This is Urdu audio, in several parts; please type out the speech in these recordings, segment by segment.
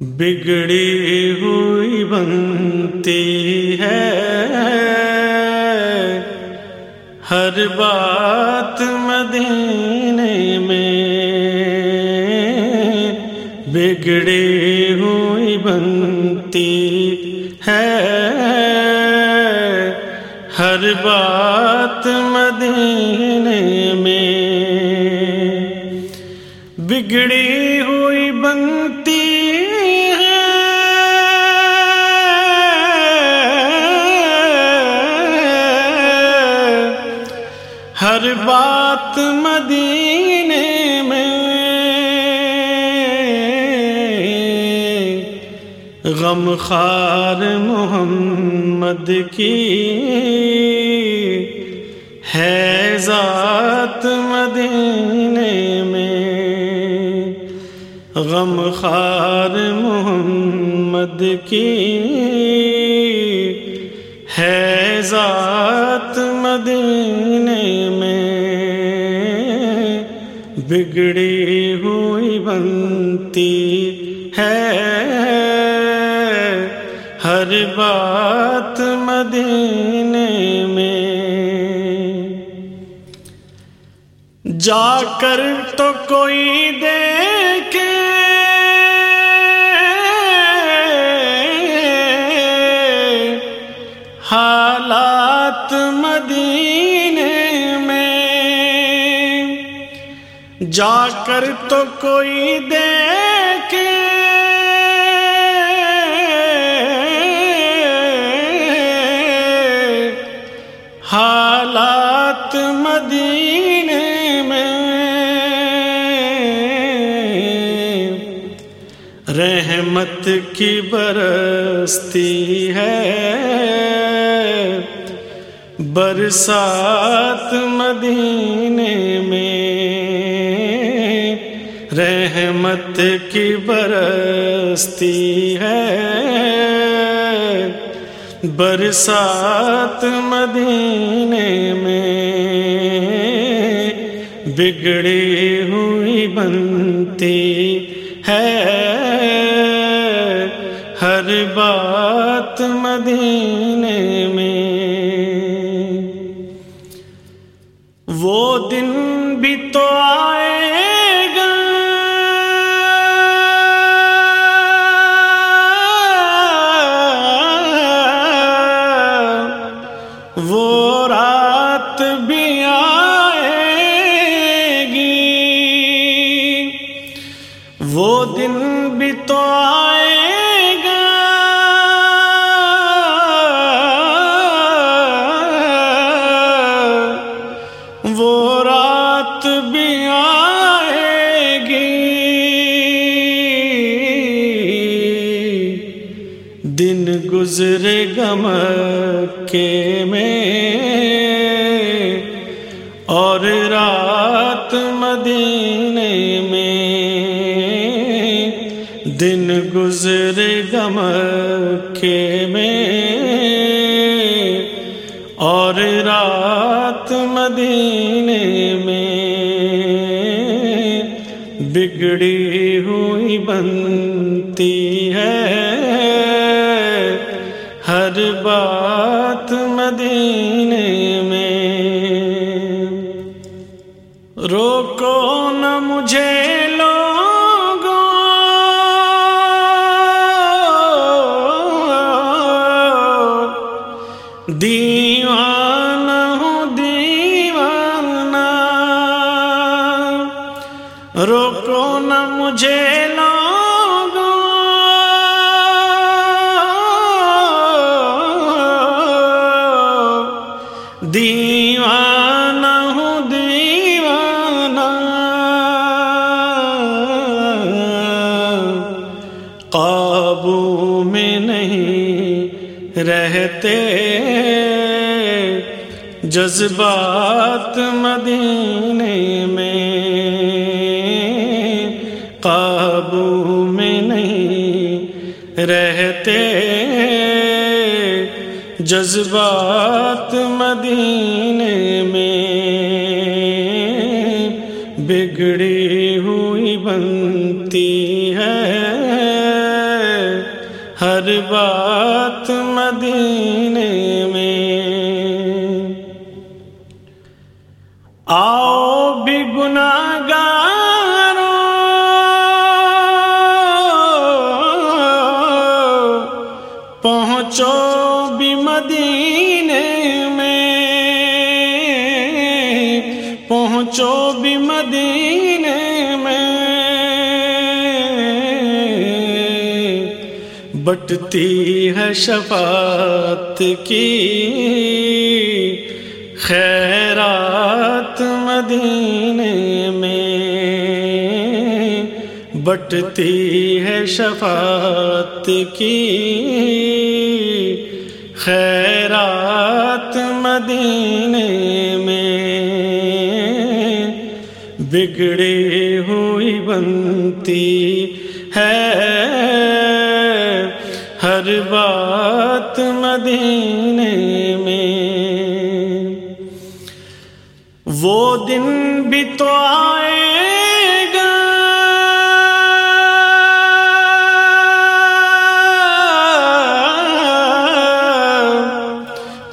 بگڑی ہوئی بنتی ہے۔ ہر بات مدینے میں بگڑی ہوئی بنتی ہے۔ ہر بات مدینے میں بگڑی ہر بات مدینے میں غم خار محمد کی ہے ذات مدینے میں غم خار محمد کی ہے ذات بگڑی ہوئی بنتی ہے۔ ہر بات مدینے میں۔ جا کر تو کوئی دیکھ جا کر تو کوئی دیکھے۔ حالات مدینے میں رحمت کی برستی ہے۔ برسات مدینے میں رحمت کی برستی ہے۔ برسات مدینے میں بگڑی ہوئی بنتی ہے۔ ہر بات مدینے وہ دن بھی تو آئے گا۔ وہ رات بھی آئے گی۔ دن گزرے گم کے میں اور رات مدینے دن گزر گم کے میں اور رات مدینے میں بگڑی ہوئی بنتی ہے روکو نہ مجھے لوگوں۔ دیوانہ ہوں دیوانہ۔ قابو میں نہیں رہتے۔ جذبات مدینے۔ قابو میں نہیں رہتے۔ جذبات مدینے میں بگڑی ہوئی بنتی ہے۔ ہر بات مدینے بٹتی ہے شفاعت کی خیرات مدینے میں بٹتی ہے شفاعت کی خیرات مدینے میں بگڑی ہوئی بنتی ہے ہر بات مدینے میں۔ وہ دن بھی تو آئے گا۔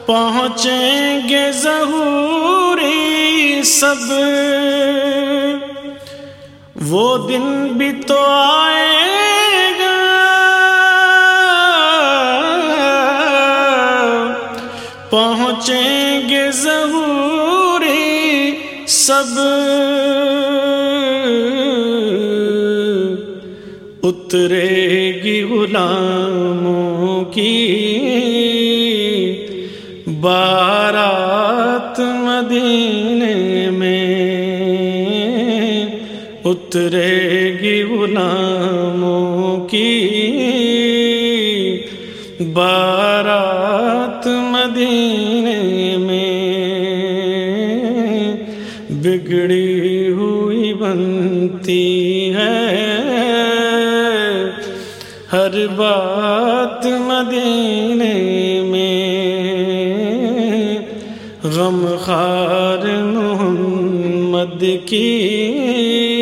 پہنچیں گے ضروری سب۔ وہ دن بھی تو آئے پہنچیں سب اترے گی غلاموں کی بارات مدینے میں اترے گی غلاموں کی بارات مدینے بگڑی ہوئی بنتی ہے۔ ہر بات مدینے میں غم خار محمد کی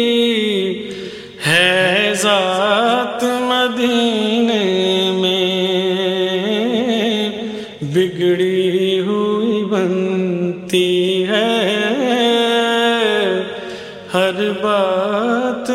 ہر بات